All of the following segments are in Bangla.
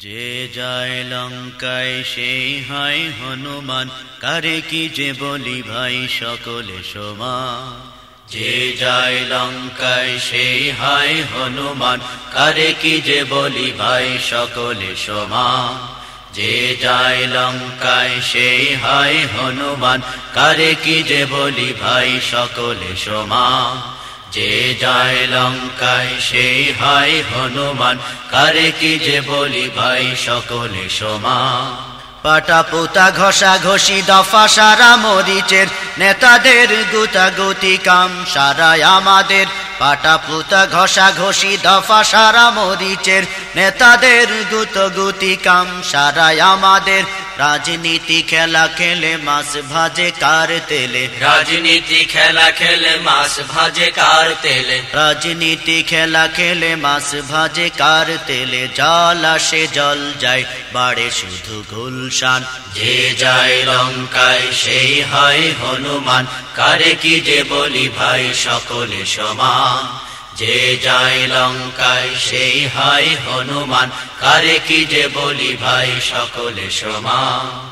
যে যায় লঙ্কায়, সেই হয় হনুমান। কারে কি যে বলি ভাই, সকলে সমান। যে যায় লঙ্কায়, সেই হয় হনুমান। কারে কি যে বলি ভাই, সকলে সমান। যে যায় লঙ্কায়, সেই হয় হনুমান। কারে কি যে বলি ভাই, সকলে সমান। যে যায় লঙ্কায় সেই হয় হনুমান। কারে কি যে বলি ভাই, সকলে সমান। পাটা পোতা ঘষা ঘষি, দফা সারা মরিচের। নেতাদের গুতাগুতি কাম সারায় আমাদের। পাটা পুতা ঘষা ঘষি, দফা সারা মরিচের। নেতাদের গুতগুতি কাম সারায় আমাদের। রাজনীতি খেলা খেলে মাছ ভাজে কার তেলে? রাজনীতি খেলা খেলে মাছ ভাজে কার তেলে? রাজনীতি খেলা খেলে মাছ ভাজে কার তেলে? জল আসে জল যায় বাড়ে শুধু গুলশান। যে যায় লঙ্কায় সেই হয় হনুমান। কারে কি যে বলি ভাই সকলে সমান। যে যায় লঙ্কায় সেই হয় হনুমান কারে কি যে বলি ভাই সকলে সমান।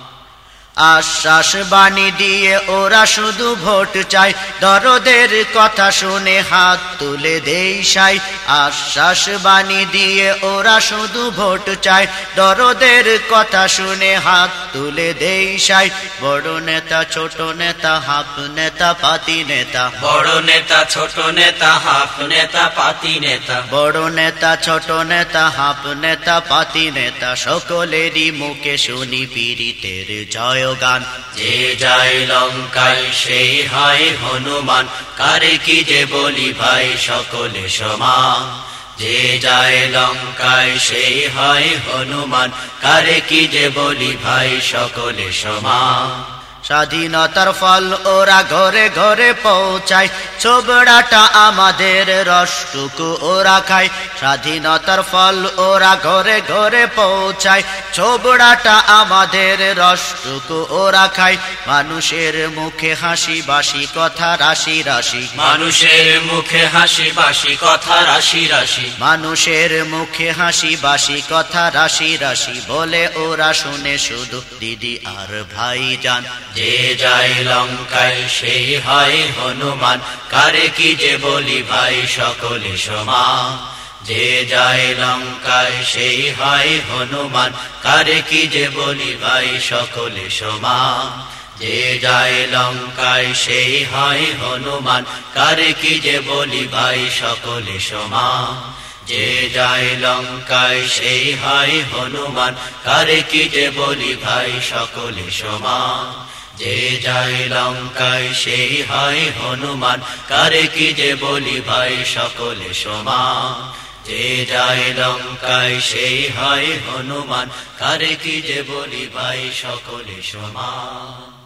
আশ্বাস বাণী দিয়ে ওরা শুধু ভোট চায়। দরদের কথা শুনে হাত তুলে দেই সাই। আশ্বাস বাণী দিয়ে ওরা শুধু ভোট চায়। দরদের কথা শুনে হাত তুলে দেই সাই। বড় নেতা ছোট নেতা হাফ নেতা পাতি নেতা। বড় নেতা ছোট নেতা হাফ নেতা পাতি নেতা। বড় নেতা ছোট নেতা হাফ নেতা পাতি নেতা। সকলেরই মুখে শুনি পীড়িতের জয়। গান। যে যায় লঙ্কায়, সেই হয় হনুমান। কারে কি যে বলি ভাই, সকলে সমান। যে যায় লঙ্কায়, সেই হয় হনুমান। কারে কি যে বলি ভাই, সকলে সমান। স্বাধীনতার ফল ওরা ঘরে ঘরে পৌঁছায়। ছোবড়াটা আমাদের রসটুকু ওরা খায়। স্বাধীনতার ফল ওরা ঘরে ঘরে পৌঁছায়। ছোবড়াটা আমাদের রসটুকু ওরা খায়। মানুষের মুখে হাসি বাসি কথা রাশি রাশি। মানুষের মুখে হাসি বাসি কথা রাশি রাশি। মানুষের মুখে হাসি বাসি কথা রাশি রাশি। বলে ওরা শুনে শুধু দিদি আর ভাই যান যে যায় লঙ্কায়, সেই হয় হনুমান। কারে কি যে বলি ভাই, সকলে সমান। যে যায় লঙ্কায়, সেই হয় হনুমান। কারে কি যে বলি ভাই, সকলে সমান। যে যায় লঙ্কায়, সেই হয় হনুমান। কারে কি যে বলি ভাই, সকলে সমান। যে যায় লঙ্কায়, সেই হয় হনুমান। কারে কি যে বলি ভাই, সকলে সমান। যে যাই লঙ্কায়, সেই হয় হনুমান। কারে কি যে বলি ভাই, সকলে সমান। যে যাই লঙ্কায়, সেই হয় হনুমান। কারে কি যে বলি ভাই, সকলে সমান।